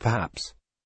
Perhaps.